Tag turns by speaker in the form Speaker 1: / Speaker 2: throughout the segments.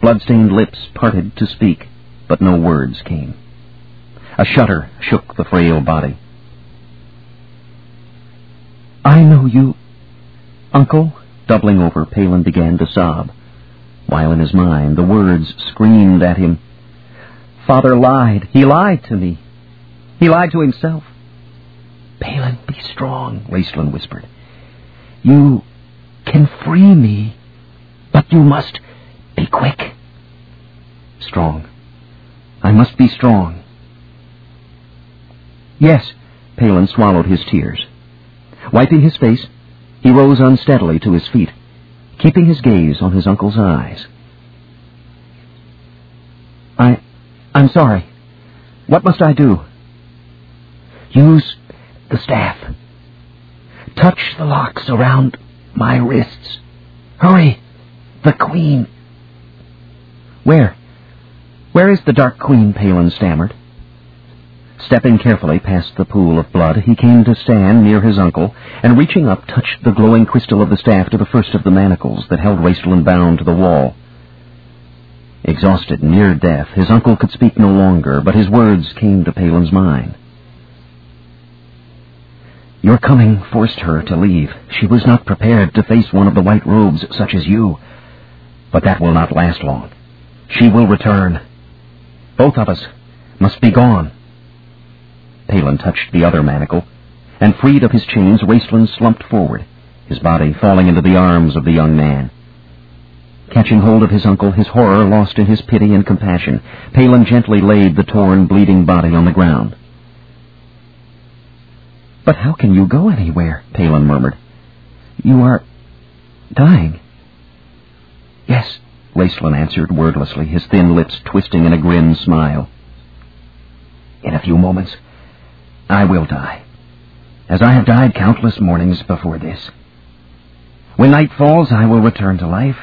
Speaker 1: Blood-stained lips parted to speak, but no words came. A shudder shook the frail body. I know you, Uncle. Doubling over, Palin began to sob, while in his mind the words screamed at him. Father lied. He lied to me. He lied to himself. Palin, be strong, Raistlin whispered. You can free me, but you must be quick. Strong. I must be strong. Yes, Palin swallowed his tears. Wiping his face, he rose unsteadily to his feet, keeping his gaze on his uncle's eyes. I... I'm sorry. What must I do? Use the staff. Touch the locks around my wrists. Hurry! The queen! Where? Where is the Dark Queen? Palin stammered. Stepping carefully past the pool of blood, he came to stand near his uncle, and reaching up, touched the glowing crystal of the staff to the first of the manacles that held Raistlin bound to the wall. Exhausted, near death, his uncle could speak no longer, but his words came to Palin's mind. Your coming forced her to leave. She was not prepared to face one of the white robes such as you. But that will not last long. She will return. Both of us must be gone. Palin touched the other manacle, and freed of his chains, Raistlin slumped forward, his body falling into the arms of the young man. Catching hold of his uncle, his horror lost in his pity and compassion, Palin gently laid the torn, bleeding body on the ground. But how can you go anywhere? Palin murmured. You are dying. Yes, Raistlin answered wordlessly, his thin lips twisting in a grim smile. In a few moments, I will die, as I have died countless mornings before this. When night falls, I will return to life,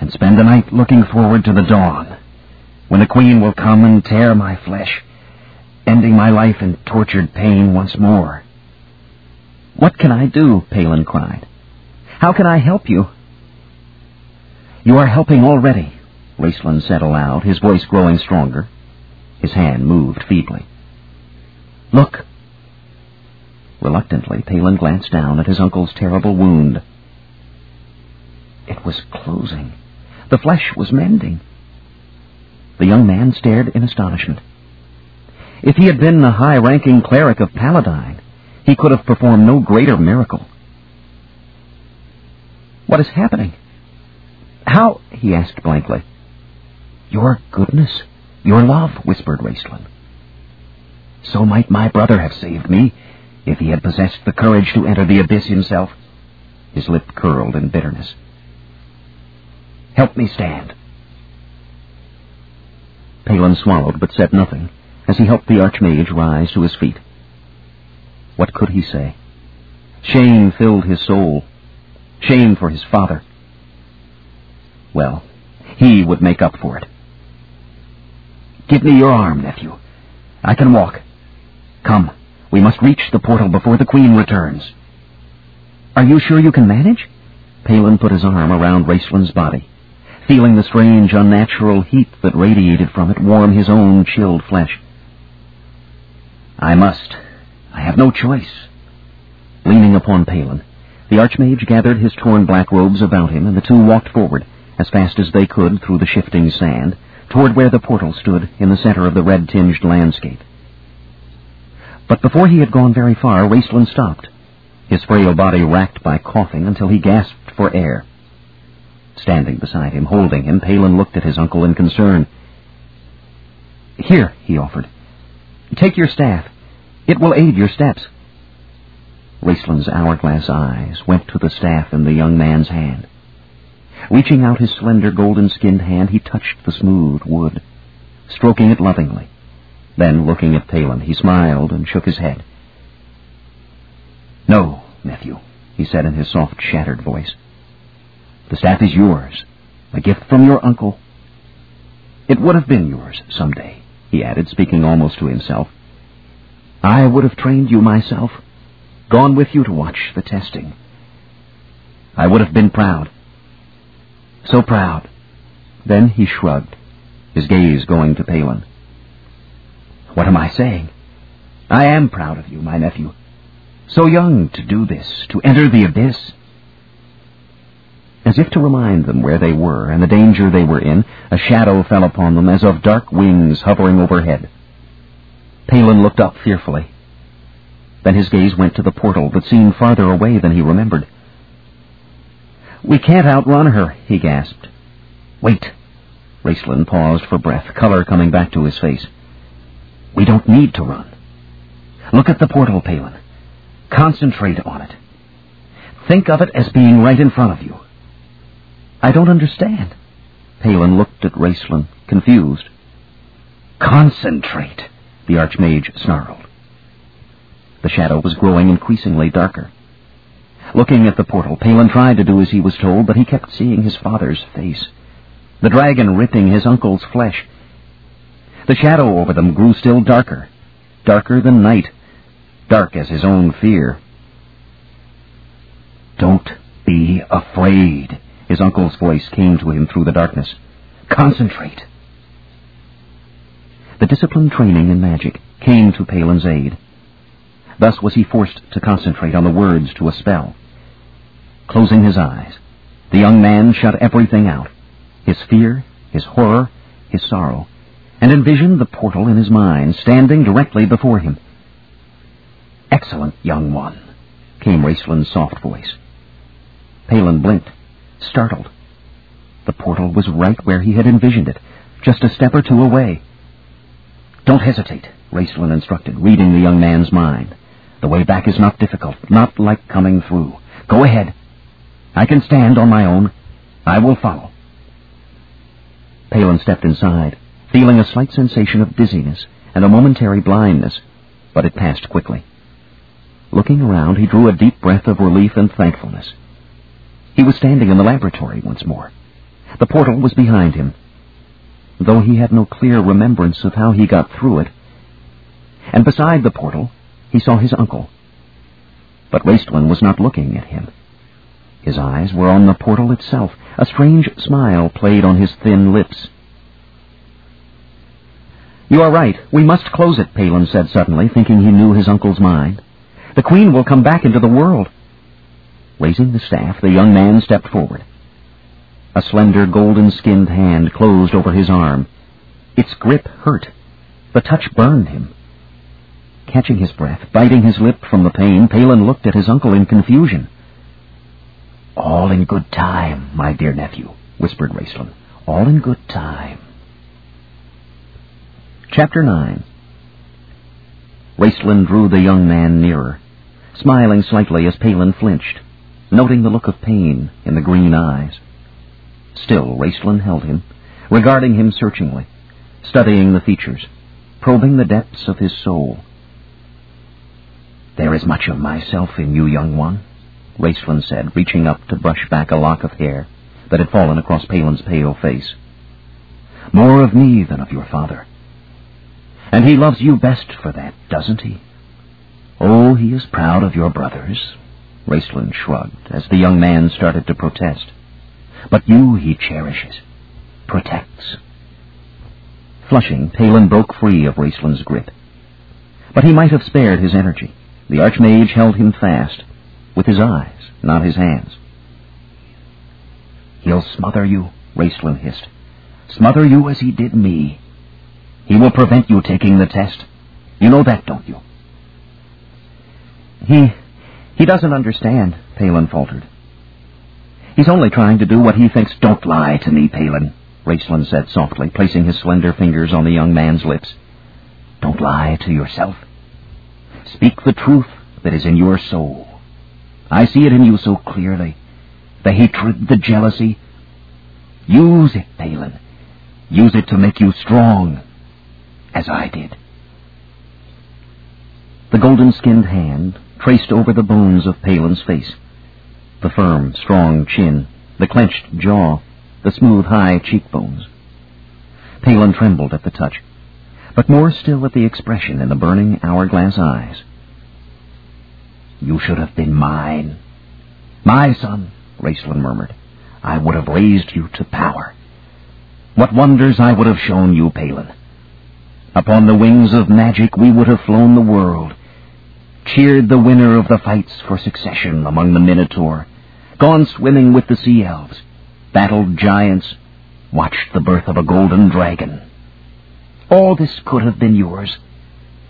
Speaker 1: and spend the night looking forward to the dawn, when the Queen will come and tear my flesh, ending my life in tortured pain once more. What can I do? Palin cried. How can I help you? You are helping already, Raistlin said aloud, his voice growing stronger. His hand moved feebly. Look! Reluctantly, Palin glanced down at his uncle's terrible wound. It was closing. The flesh was mending. The young man stared in astonishment. If he had been a high-ranking cleric of Paladine, he could have performed no greater miracle. What is happening? How? he asked blankly. Your goodness, your love, whispered Raistlin. So might my brother have saved me, if he had possessed the courage to enter the abyss himself. His lip curled in bitterness. Help me stand. Palin swallowed, but said nothing, as he helped the Archmage rise to his feet. What could he say? Shame filled his soul. Shame for his father. Well, he would make up for it. Give me your arm, nephew. I can walk. Come, we must reach the portal before the Queen returns. Are you sure you can manage? Palin put his arm around Raistlin's body, feeling the strange, unnatural heat that radiated from it warm his own chilled flesh. I must. I have no choice. Leaning upon Palin, the Archmage gathered his torn black robes about him, and the two walked forward, as fast as they could through the shifting sand, toward where the portal stood in the center of the red-tinged landscape. But before he had gone very far, Raistlin stopped, his frail body racked by coughing until he gasped for air. Standing beside him, holding him, Palin looked at his uncle in concern. Here, he offered. Take your staff. It will aid your steps. Raistlin's hourglass eyes went to the staff in the young man's hand. Reaching out his slender, golden-skinned hand, he touched the smooth wood, stroking it lovingly. Then, looking at Palin, he smiled and shook his head. No, nephew, he said in his soft, shattered voice. The staff is yours, a gift from your uncle. It would have been yours some day, he added, speaking almost to himself. I would have trained you myself, gone with you to watch the testing. I would have been proud. So proud Then he shrugged, his gaze going to Palin. What am I saying? I am proud of you, my nephew. So young to do this, to enter the abyss. As if to remind them where they were and the danger they were in, a shadow fell upon them as of dark wings hovering overhead. Palin looked up fearfully. Then his gaze went to the portal that seemed farther away than he remembered. We can't outrun her, he gasped. Wait. Raistlin paused for breath, color coming back to his face. We don't need to run. Look at the portal, Palin. Concentrate on it. Think of it as being right in front of you. I don't understand. Palin looked at Raistlin, confused. Concentrate, the Archmage snarled. The shadow was growing increasingly darker. Looking at the portal, Palin tried to do as he was told, but he kept seeing his father's face. The dragon ripping his uncle's flesh. The shadow over them grew still darker, darker than night, dark as his own fear. Don't be afraid, his uncle's voice came to him through the darkness. Concentrate. The disciplined training in magic came to Palin's aid. Thus was he forced to concentrate on the words to a spell. Closing his eyes, the young man shut everything out his fear, his horror, his sorrow, and envisioned the portal in his mind standing directly before him. Excellent, young one, came Raistlin's soft voice. Palin blinked, startled. The portal was right where he had envisioned it, just a step or two away. Don't hesitate, Raistlin instructed, reading the young man's mind. The way back is not difficult, not like coming through. Go ahead. I can stand on my own. I will follow. Palin stepped inside, feeling a slight sensation of dizziness and a momentary blindness, but it passed quickly. Looking around, he drew a deep breath of relief and thankfulness. He was standing in the laboratory once more. The portal was behind him, though he had no clear remembrance of how he got through it. And beside the portal, he saw his uncle. But Raistlin was not looking at him. His eyes were on the portal itself. A strange smile played on his thin lips. You are right. We must close it, Palin said suddenly, thinking he knew his uncle's mind. The Queen will come back into the world. Raising the staff, the young man stepped forward. A slender, golden-skinned hand closed over his arm. Its grip hurt. The touch burned him. Catching his breath, biting his lip from the pain, Palin looked at his uncle in confusion. All in good time, my dear nephew, whispered Raistlin. All in good time. Chapter 9 Raistlin drew the young man nearer, smiling slightly as Palin flinched, noting the look of pain in the green eyes. Still, Raistlin held him, regarding him searchingly, studying the features, probing the depths of his soul. There is much of myself in you, young one, Raistlin said, reaching up to brush back a lock of hair that had fallen across Palin's pale face. More of me than of your father. And he loves you best for that, doesn't he? Oh, he is proud of your brothers, Raistlin shrugged as the young man started to protest. But you he cherishes, protects. Flushing, Palin broke free of Raistlin's grip. But he might have spared his energy. The Archmage held him fast, with his eyes, not his hands. He'll smother you, Raistlin hissed. Smother you as he did me. He will prevent you taking the test. You know that, don't you? He... he doesn't understand, Palin faltered. He's only trying to do what he thinks. Don't lie to me, Palin, Raistlin said softly, placing his slender fingers on the young man's lips. Don't lie to yourself. Speak the truth that is in your soul. I see it in you so clearly. The hatred, the jealousy. Use it, Palin. Use it to make you strong, as I did. The golden-skinned hand traced over the bones of Palin's face. The firm, strong chin, the clenched jaw, the smooth, high cheekbones. Palin trembled at the touch, but more still at the expression in the burning hourglass eyes. You should have been mine. My son, Raistlin murmured. I would have raised you to power. What wonders I would have shown you, Palin. Upon the wings of magic we would have flown the world, cheered the winner of the fights for succession among the Minotaur, gone swimming with the sea elves, battled giants, watched the birth of a golden dragon. All this could have been yours,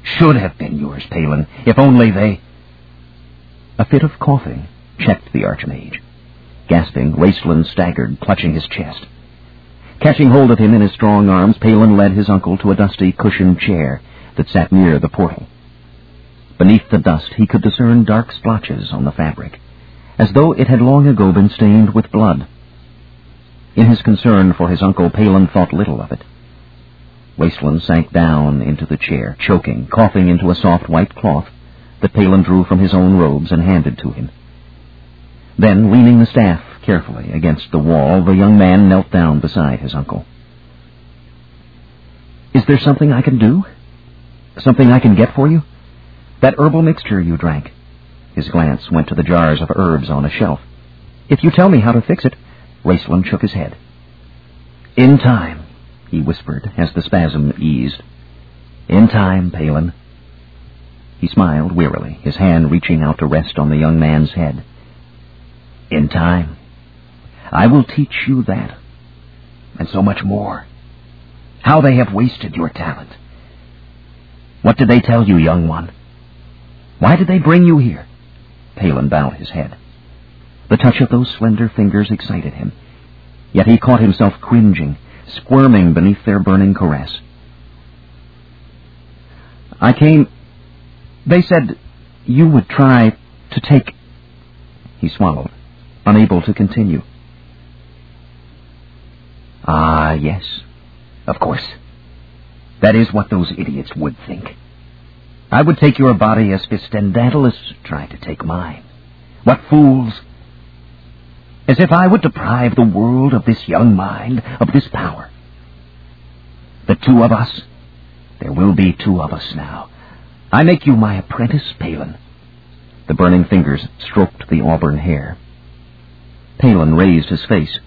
Speaker 1: should have been yours, Palin, if only they... A fit of coughing checked the Archmage. Gasping, Raistlin staggered, clutching his chest. Catching hold of him in his strong arms, Palin led his uncle to a dusty cushioned chair that sat near the portal. Beneath the dust he could discern dark splotches on the fabric, as though it had long ago been stained with blood. In his concern for his uncle, Palin thought little of it. Raistlin sank down into the chair, choking, coughing into a soft white cloth that Palin drew from his own robes and handed to him. Then, leaning the staff carefully against the wall, the young man knelt down beside his uncle. Is there something I can do? Something I can get for you? That herbal mixture you drank. His glance went to the jars of herbs on a shelf. If you tell me how to fix it, Raistlin shook his head. In time, he whispered as the spasm eased. In time, Palin. He smiled wearily, his hand reaching out to rest on the young man's head. In time. I will teach you that, and so much more. How they have wasted your talent. What did they tell you, young one? Why did they bring you here? Palin bowed his head. The touch of those slender fingers excited him. Yet he caught himself cringing, squirming beneath their burning caress. I came... They said you would try to take... He swallowed, unable to continue. Ah, yes. Of course. That is what those idiots would think. I would take your body as Fistandantilus tried to take mine. What fools! As if I would deprive the world of this young mind, of this power. The two of us, there will be two of us now. I make you my apprentice, Palin. The burning fingers stroked the auburn hair. Palin raised his face.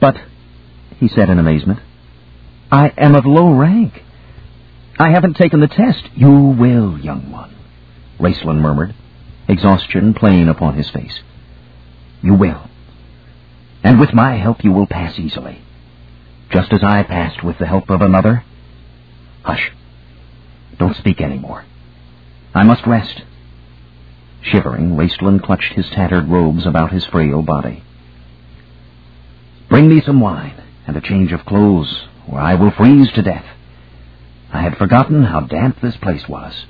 Speaker 1: But he said in amazement. I am of low rank. I haven't taken the test. You will, young one, Raistlin murmured, exhaustion plain upon his face. You will. And with my help you will pass easily, just as I passed with the help of another. Hush. Don't speak any more. I must rest. Shivering, Raistlin clutched his tattered robes about his frail body. Bring me some wine and a change of clothes, or I will freeze to death. I had forgotten how damp this place was.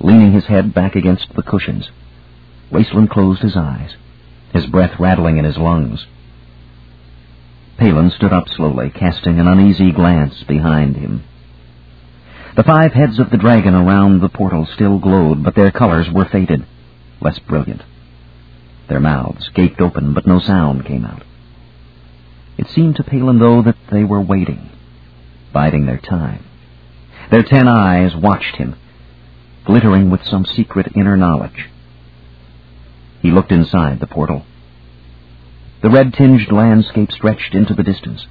Speaker 1: Leaning his head back against the cushions, Raistlin closed his eyes, his breath rattling in his lungs. Palin stood up slowly, casting an uneasy glance behind him. The five heads of the dragon around the portal still glowed, but their colors were faded, less brilliant. Their mouths gaped open, but no sound came out. It seemed to Palin, though, that they were waiting, biding their time. Their ten eyes watched him, glittering with some secret inner knowledge. He looked inside the portal. The red-tinged landscape stretched into the distance.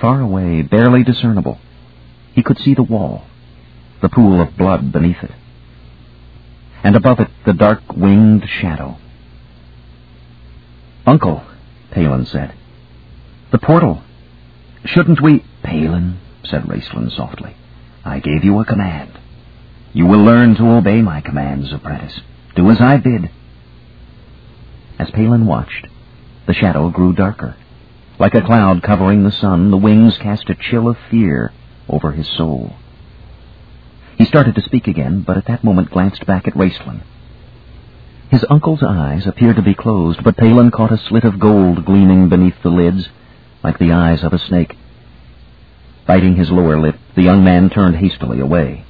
Speaker 1: Far away, barely discernible, he could see the wall, the pool of blood beneath it, and above it the dark winged shadow. Uncle, Palin said. The portal. Shouldn't we... Palin, said Raistlin softly. I gave you a command. You will learn to obey my commands, apprentice. Do as I bid. As Palin watched, the shadow grew darker. Like a cloud covering the sun, the wings cast a chill of fear over his soul. He started to speak again, but at that moment glanced back at Raistlin. His uncle's eyes appeared to be closed, but Palin caught a slit of gold gleaming beneath the lids like the eyes of a snake. Biting his lower lip, the young man turned hastily away.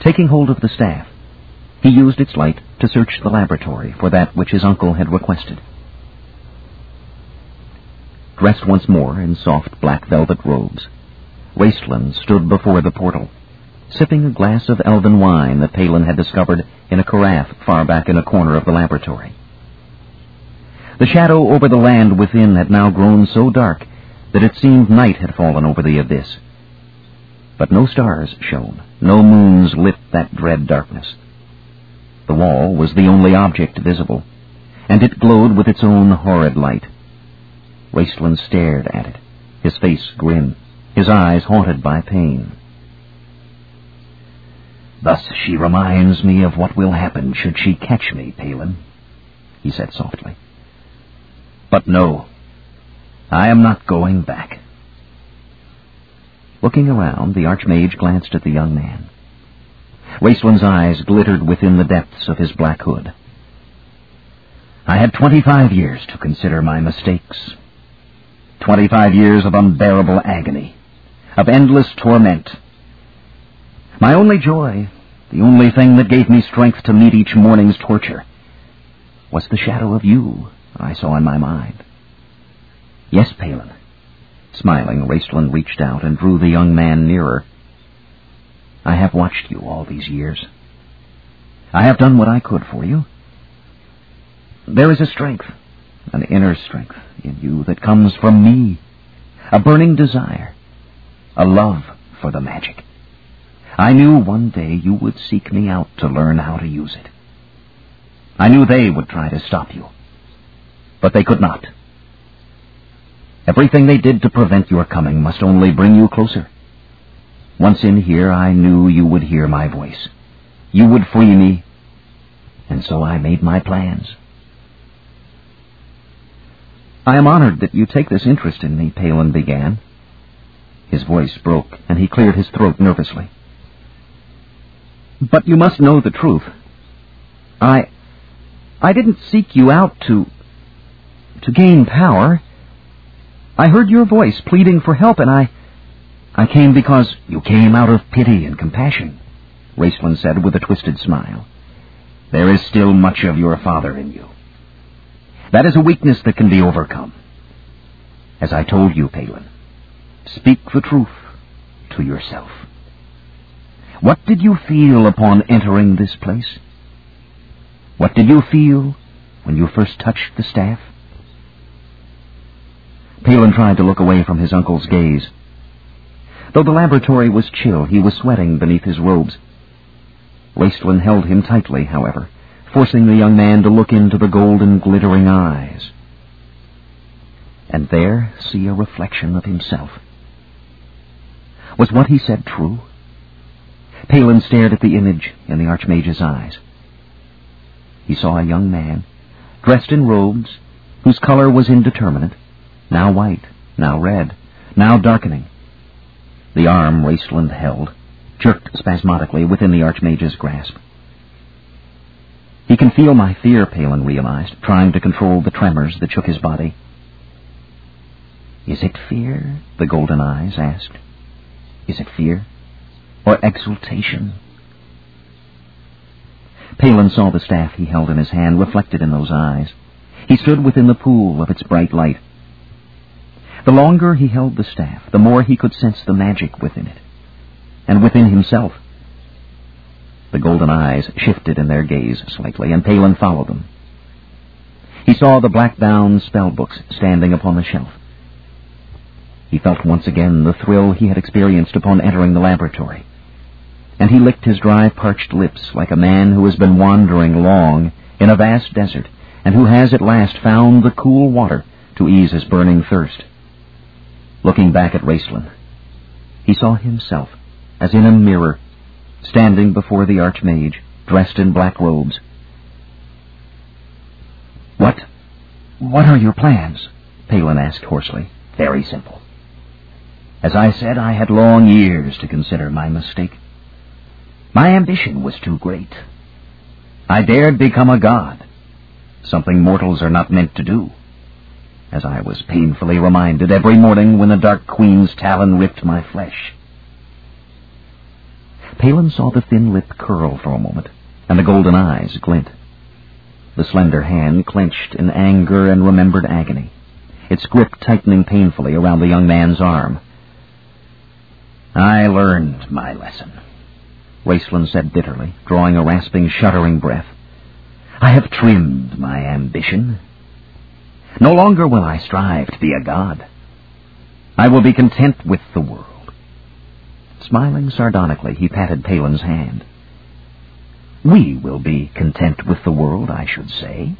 Speaker 1: Taking hold of the staff, he used its light to search the laboratory for that which his uncle had requested. Dressed once more in soft black velvet robes, Raistlin stood before the portal, sipping a glass of elven wine that Palin had discovered in a carafe far back in a corner of the laboratory. The shadow over the land within had now grown so dark that it seemed night had fallen over the abyss. But no stars shone, no moons lit that dread darkness. The wall was the only object visible, and it glowed with its own horrid light. Raistlin stared at it, his face grim, his eyes haunted by pain. Thus she reminds me of what will happen should she catch me, Palin, he said softly. But no, I am not going back. Looking around, the Archmage glanced at the young man. Raistlin's eyes glittered within the depths of his black hood. I had twenty-five years to consider my mistakes. Twenty-five years of unbearable agony, of endless torment. My only joy, the only thing that gave me strength to meet each morning's torture, was the shadow of you I saw in my mind. Yes, Palin, Smiling, Raistlin reached out and drew the young man nearer. I have watched you all these years. I have done what I could for you. There is a strength, an inner strength in you that comes from me, a burning desire, a love for the magic. I knew one day you would seek me out to learn how to use it. I knew they would try to stop you, but they could not. Everything they did to prevent your coming must only bring you closer. Once in here, I knew you would hear my voice. You would free me, and so I made my plans. I am honored that you take this interest in me, Palin began. His voice broke, and he cleared his throat nervously. But you must know the truth. I... I didn't seek you out to... to gain power. I heard your voice pleading for help, and I... I came because you came out of pity and compassion, Raistlin said with a twisted smile. There is still much of your father in you. That is a weakness that can be overcome. As I told you, Palin, speak the truth to yourself. What did you feel upon entering this place? What did you feel when you first touched the staff? Palin tried to look away from his uncle's gaze. Though the laboratory was chill, he was sweating beneath his robes. Raistlin held him tightly, however, forcing the young man to look into the golden, glittering eyes. And there see a reflection of himself. Was what he said true? Palin stared at the image in the Archmage's eyes. He saw a young man, dressed in robes, whose color was indeterminate, now white, now red, now darkening. The arm Raistlin held jerked spasmodically within the Archmage's grasp. He can feel my fear, Palin realized, trying to control the tremors that shook his body. Is it fear? the golden eyes asked. Is it fear? Or exultation? Palin saw the staff he held in his hand reflected in those eyes. He stood within the pool of its bright light, the longer he held the staff, the more he could sense the magic within it, and within himself. The golden eyes shifted in their gaze slightly, and Palin followed them. He saw the black-bound spell books standing upon the shelf. He felt once again the thrill he had experienced upon entering the laboratory, and he licked his dry, parched lips like a man who has been wandering long in a vast desert and who has at last found the cool water to ease his burning thirst. Looking back at Raistlin, he saw himself, as in a mirror, standing before the Archmage, dressed in black robes. What? What are your plans? Palin asked hoarsely. Very simple. As I said, I had long years to consider my mistake. My ambition was too great. I dared become a god, something mortals are not meant to do as I was painfully reminded every morning when the Dark Queen's talon ripped my flesh. Palin saw the thin lip curl for a moment, and the golden eyes glint. The slender hand clenched in anger and remembered agony, its grip tightening painfully around the young man's arm. I learned my lesson, Raistlin said bitterly, drawing a rasping, shuddering breath. I have trimmed my ambition No longer will I strive to be a god. I will be content with the world. Smiling sardonically, he patted Palin's hand. We will be content with the world, I should say.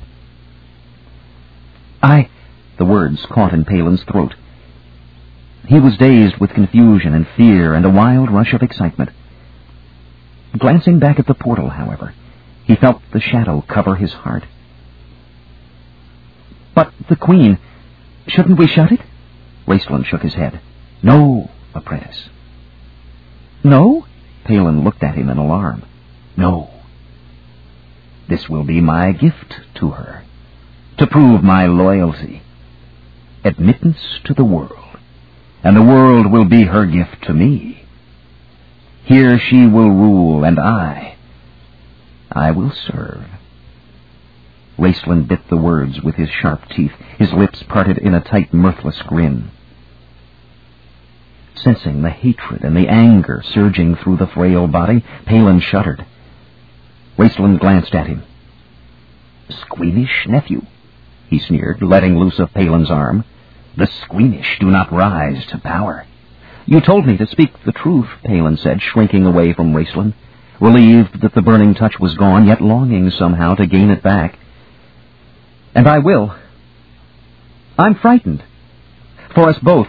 Speaker 1: I... The words caught in Palin's throat. He was dazed with confusion and fear and a wild rush of excitement. Glancing back at the portal, however, he felt the shadow cover his heart. But the Queen, shouldn't we shut it? Raistlin shook his head. No, apprentice. No? Palin looked at him in alarm. No. This will be my gift to her, to prove my loyalty. Admittance to the world, and the world will be her gift to me. Here she will rule, and I, I will serve. Raistlin bit the words with his sharp teeth, his lips parted in a tight, mirthless grin. Sensing the hatred and the anger surging through the frail body, Palin shuddered. Raistlin glanced at him. Squeamish nephew, he sneered, letting loose of Palin's arm. The squeamish do not rise to power. You told me to speak the truth, Palin said, shrinking away from Raistlin, relieved that the burning touch was gone, yet longing somehow to gain it back. And I will. I'm frightened. For us both.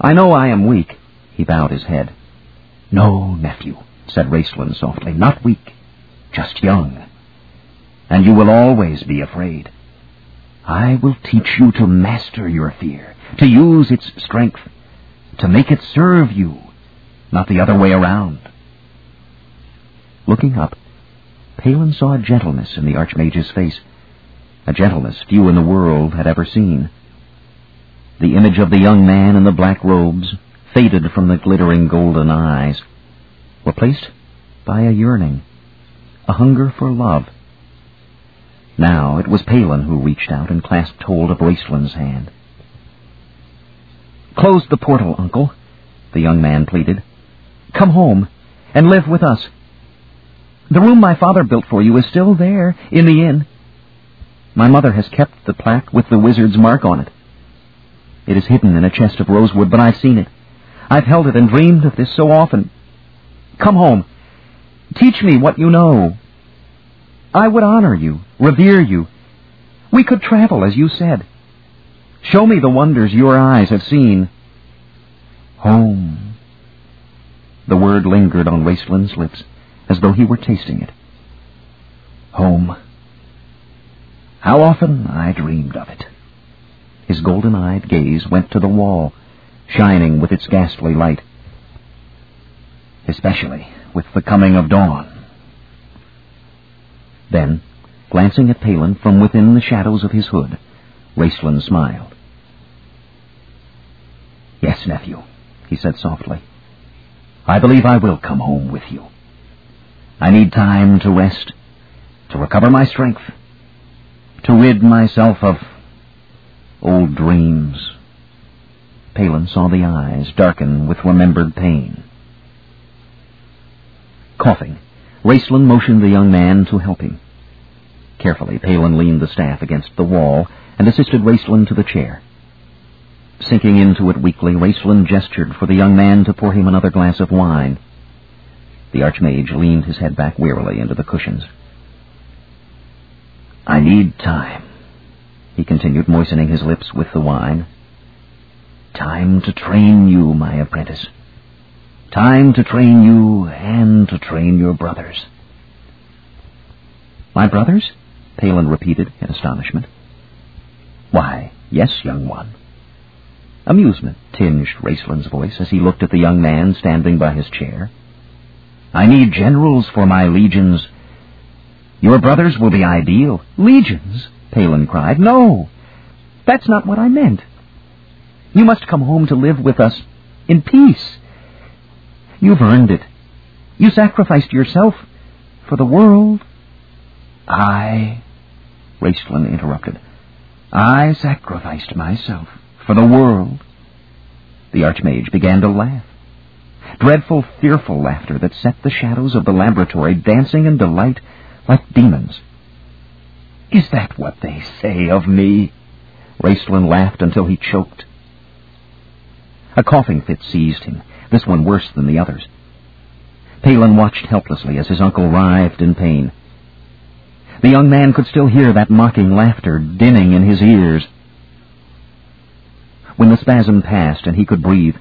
Speaker 1: I know I am weak. He bowed his head. No, nephew, said Raistlin softly, not weak, just young. And you will always be afraid. I will teach you to master your fear, to use its strength, to make it serve you, not the other way around. Looking up, Palin saw a gentleness in the Archmage's face, a gentleness few in the world had ever seen. The image of the young man in the black robes, faded from the glittering golden eyes, replaced by a yearning, a hunger for love. Now it was Palin who reached out and clasped hold of Raistlin's hand. Close the portal, Uncle, the young man pleaded. Come home and live with us. The room my father built for you is still there, in the inn. My mother has kept the plaque with the wizard's mark on it. It is hidden in a chest of rosewood, but I've seen it. I've held it and dreamed of this so often. Come home. Teach me what you know. I would honor you, revere you. We could travel, as you said. Show me the wonders your eyes have seen. Home. The word lingered on Raistlin's lips as though he were tasting it. Home. How often I dreamed of it. His golden-eyed gaze went to the wall, shining with its ghastly light, especially with the coming of dawn. Then, glancing at Palin from within the shadows of his hood, Raistlin smiled. Yes, nephew, he said softly. I believe I will come home with you. I need time to rest, to recover my strength, to rid myself of old dreams. Palin saw the eyes darken with remembered pain. Coughing, Raistlin motioned the young man to help him. Carefully, Palin leaned the staff against the wall and assisted Raistlin to the chair. Sinking into it weakly, Raistlin gestured for the young man to pour him another glass of wine. The Archmage leaned his head back wearily into the cushions. I need time, he continued, moistening his lips with the wine. Time to train you, my apprentice. Time to train you and to train your brothers. My brothers? Palin repeated in astonishment. Why, yes, young one. Amusement tinged Raistlin's voice as he looked at the young man standing by his chair. I need generals for my legions. Your brothers will be ideal. Legions? Palin cried. No, that's not what I meant. You must come home to live with us in peace. You've earned it. You sacrificed yourself for the world. I, Raistlin interrupted, I sacrificed myself for the world. The Archmage began to laugh dreadful, fearful laughter that set the shadows of the laboratory dancing in delight like demons.
Speaker 2: Is that what they say of me?
Speaker 1: Raistlin laughed until he choked. A coughing fit seized him, this one worse than the others. Palin watched helplessly as his uncle writhed in pain. The young man could still hear that mocking laughter dinning in his ears. When the spasm passed and he could breathe,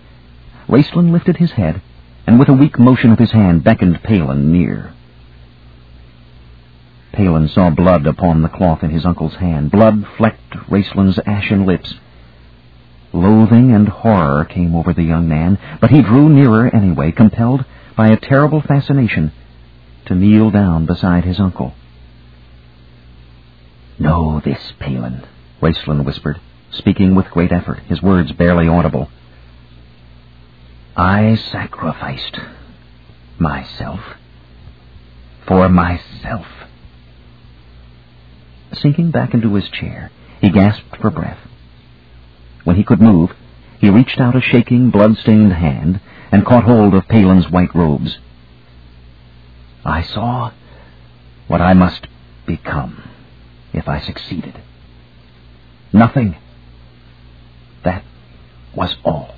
Speaker 1: Raistlin lifted his head and with a weak motion of his hand beckoned Palin near. Palin saw blood upon the cloth in his uncle's hand. Blood flecked Raistlin's ashen lips. Loathing and horror came over the young man, but he drew nearer anyway, compelled by a terrible fascination to kneel down beside his uncle.
Speaker 2: Know this, Palin,
Speaker 1: Raistlin whispered, speaking with great effort, his words barely audible.
Speaker 2: I sacrificed myself for myself.
Speaker 1: Sinking back into his chair, he gasped for breath. When he could move, he reached out a shaking, blood-stained hand and caught hold of Palin's white robes.
Speaker 2: I saw what I must become if I succeeded. Nothing. That was all.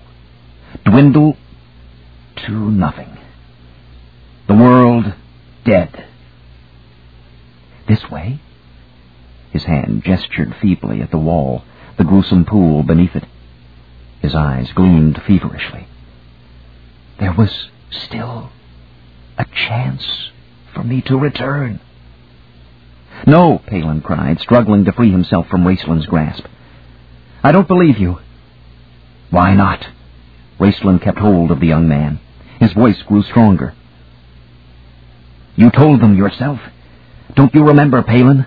Speaker 2: Dwindle to nothing. The world dead. This way?
Speaker 1: His hand gestured feebly at the wall, the gruesome pool beneath it. His eyes gleamed feverishly.
Speaker 2: There was still a chance for me to return.
Speaker 1: No, Palin cried, struggling to free himself from Raistlin's grasp. I don't believe you.
Speaker 2: Why not?
Speaker 1: Raistlin kept hold of the young man. His voice grew stronger.
Speaker 2: You told them yourself. Don't you remember, Palin?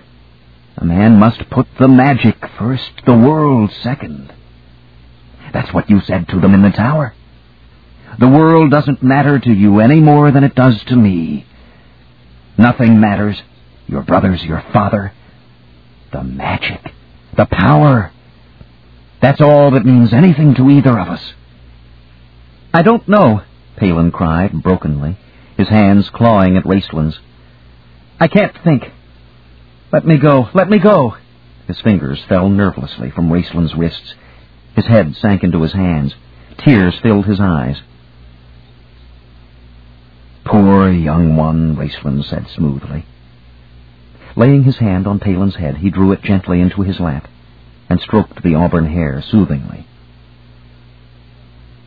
Speaker 2: A man must put the magic first, the world second. That's what you said to them in the tower. The world doesn't matter to you any more than it does to me. Nothing matters. Your brothers, your father. The magic. The power. That's all that means anything to either of us.
Speaker 1: I don't know, Palin cried brokenly, his hands clawing at Raistlin's. I can't think. Let me go. Let me go. His fingers fell nervelessly from Raistlin's wrists. His head sank into his hands. Tears filled his eyes.
Speaker 2: Poor young one, Raistlin said smoothly.
Speaker 1: Laying his hand on Palin's head, he drew it gently into his lap and stroked the auburn hair soothingly.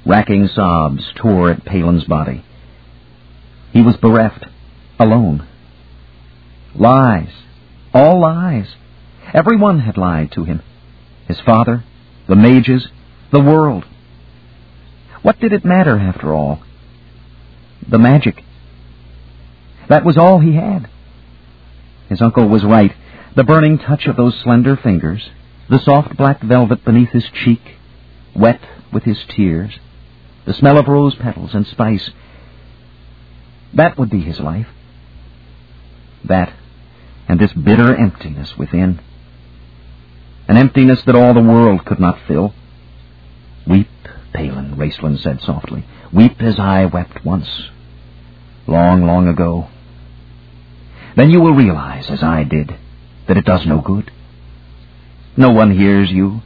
Speaker 1: Racking sobs tore at Palin's body. He was bereft, alone. Lies, all lies. Everyone had lied to him. His father, the mages, the world. What did it matter, after all? The magic. That was all he had. His uncle was right. The burning touch of those slender fingers, the soft black velvet beneath his cheek, wet with his tears, the smell of rose petals and spice. That would be his life. That and this bitter emptiness within. An emptiness that all the world could not fill. Weep, Palin, Raistlin said softly. Weep as I wept once. Long, long ago. Then you will realize, as I did, that it does no good. No one hears you,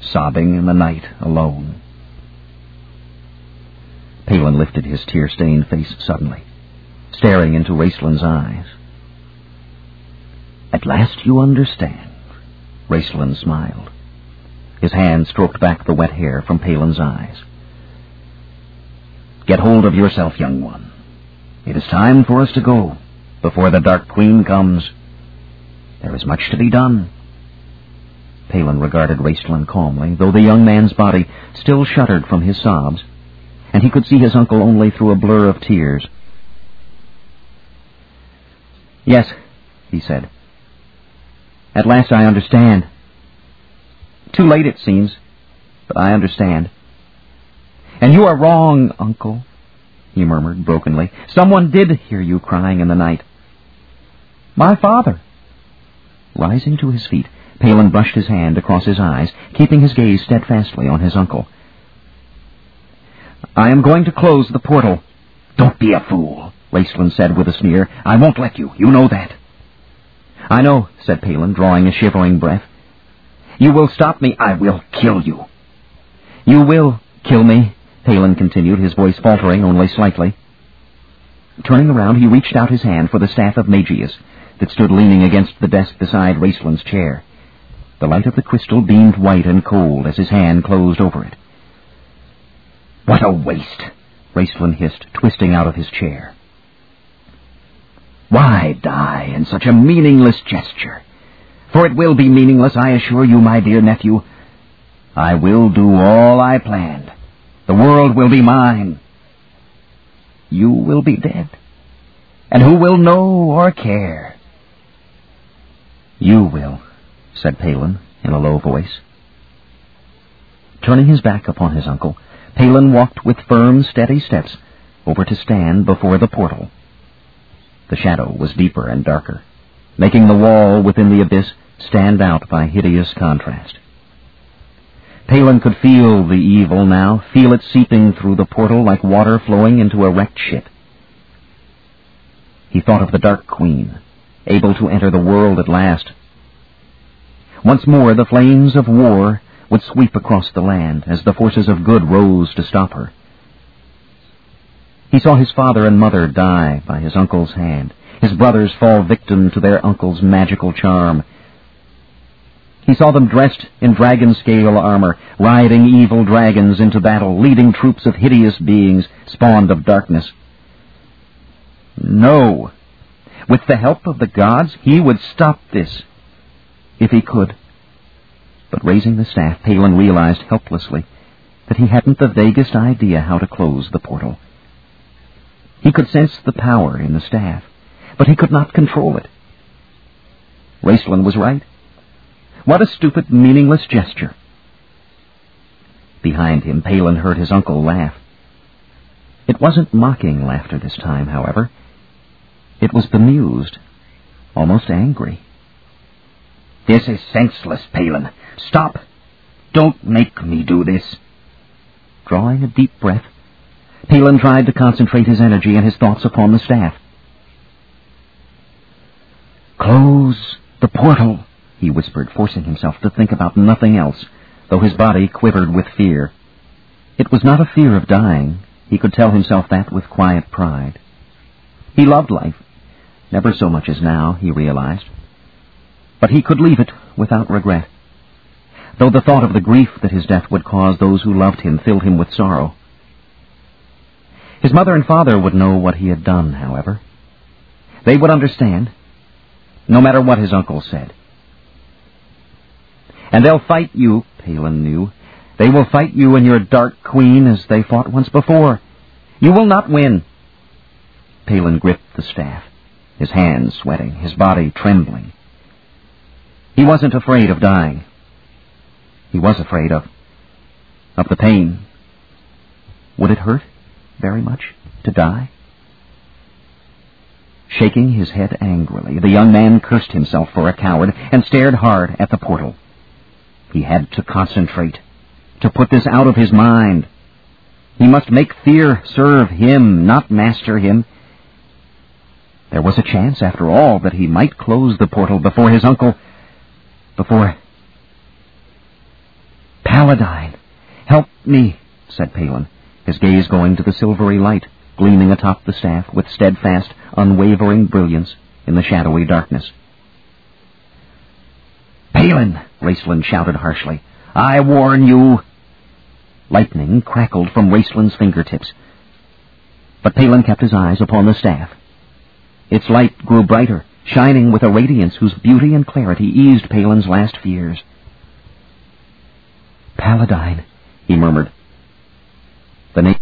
Speaker 1: sobbing in the night alone. Palin lifted his tear-stained face suddenly, staring into Raistlin's eyes. At last you understand, Raistlin smiled. His hand stroked back the wet hair from Palin's eyes. Get hold of yourself, young one. It is time for us to go, before the Dark Queen comes. There is much to be done. Palin regarded Raistlin calmly, though the young man's body still shuddered from his sobs, and he could see his uncle only through a blur of tears. Yes, he said. At last I understand. Too late, it seems, but I understand. And you are wrong, uncle, he murmured brokenly. Someone did hear you crying in the night. My father. Rising to his feet, Palin brushed his hand across his eyes, keeping his gaze steadfastly on his uncle. I am going to close the portal.
Speaker 2: Don't be a fool, Raistlin said with a sneer. I won't let you. You know that.
Speaker 1: I know, said Palin, drawing a shivering breath.
Speaker 2: You will stop me, I will kill you.
Speaker 1: You will kill me, Palin continued, his voice faltering only slightly. Turning around, he reached out his hand for the staff of Magius that stood leaning against the desk beside Raistlin's chair. The light of the crystal beamed white and cold as his hand closed over it.
Speaker 2: What a waste,
Speaker 1: Raistlin hissed, twisting out of his chair.
Speaker 2: Why die in such a meaningless gesture? For it will be meaningless, I assure you, my dear nephew. I will do all I planned. The world will be mine. You will be dead. And who will know or care?
Speaker 1: You will, said Palin in a low voice. Turning his back upon his uncle, Palin walked with firm, steady steps over to stand before the portal. The shadow was deeper and darker, making the wall within the abyss stand out by hideous contrast. Palin could feel the evil now, feel it seeping through the portal like water flowing into a wrecked ship. He thought of the Dark Queen, able to enter the world at last. Once more the flames of war would sweep across the land as the forces of good rose to stop her. He saw his father and mother die by his uncle's hand, his brothers fall victim to their uncle's magical charm. He saw them dressed in dragon-scale armor, riding evil dragons into battle, leading troops of hideous beings spawned of darkness. No! With the help of the gods, he would stop this, if he could. But raising the staff, Palin realized helplessly that he hadn't the vaguest idea how to close the portal. He could sense the power in the staff, but he could not control it. Raistlin was right. What a stupid, meaningless gesture. Behind him, Palin heard his uncle laugh. It wasn't mocking laughter this time, however. It was bemused, almost angry.
Speaker 2: This is senseless, Palin. Stop! Don't make me do this.
Speaker 1: Drawing a deep breath, Palin tried to concentrate his energy and his thoughts upon the staff.
Speaker 2: Close the portal,
Speaker 1: he whispered, forcing himself to think about nothing else, though his body quivered with fear. It was not a fear of dying. He could tell himself that with quiet pride. He loved life, never so much as now, he realized. But he could leave it without regret though the thought of the grief that his death would cause those who loved him filled him with sorrow. His mother and father would know what he had done, however. They would understand, no matter what his uncle said. And they'll fight you, Palin knew. They will fight you and your dark queen as they fought once before. You will not win. Palin gripped the staff, his hands sweating, his body trembling. He wasn't afraid of dying. He was afraid of... of the pain. Would it hurt very much to die? Shaking his head angrily, the young man cursed himself for a coward and stared hard at the portal. He had to concentrate, to put this out of his mind. He must make fear serve him, not master him. There was a chance, after all, that he might close the portal before his uncle... before Paladine, help me, said Palin, his gaze going to the silvery light gleaming atop the staff with steadfast, unwavering brilliance in the shadowy darkness.
Speaker 2: Palin, Raistlin shouted harshly, I warn you.
Speaker 1: Lightning crackled from Raistlin's fingertips. But Palin kept his eyes upon the staff. Its light grew brighter, shining with a radiance whose beauty and clarity eased Palin's last fears. Paladine, he murmured. The name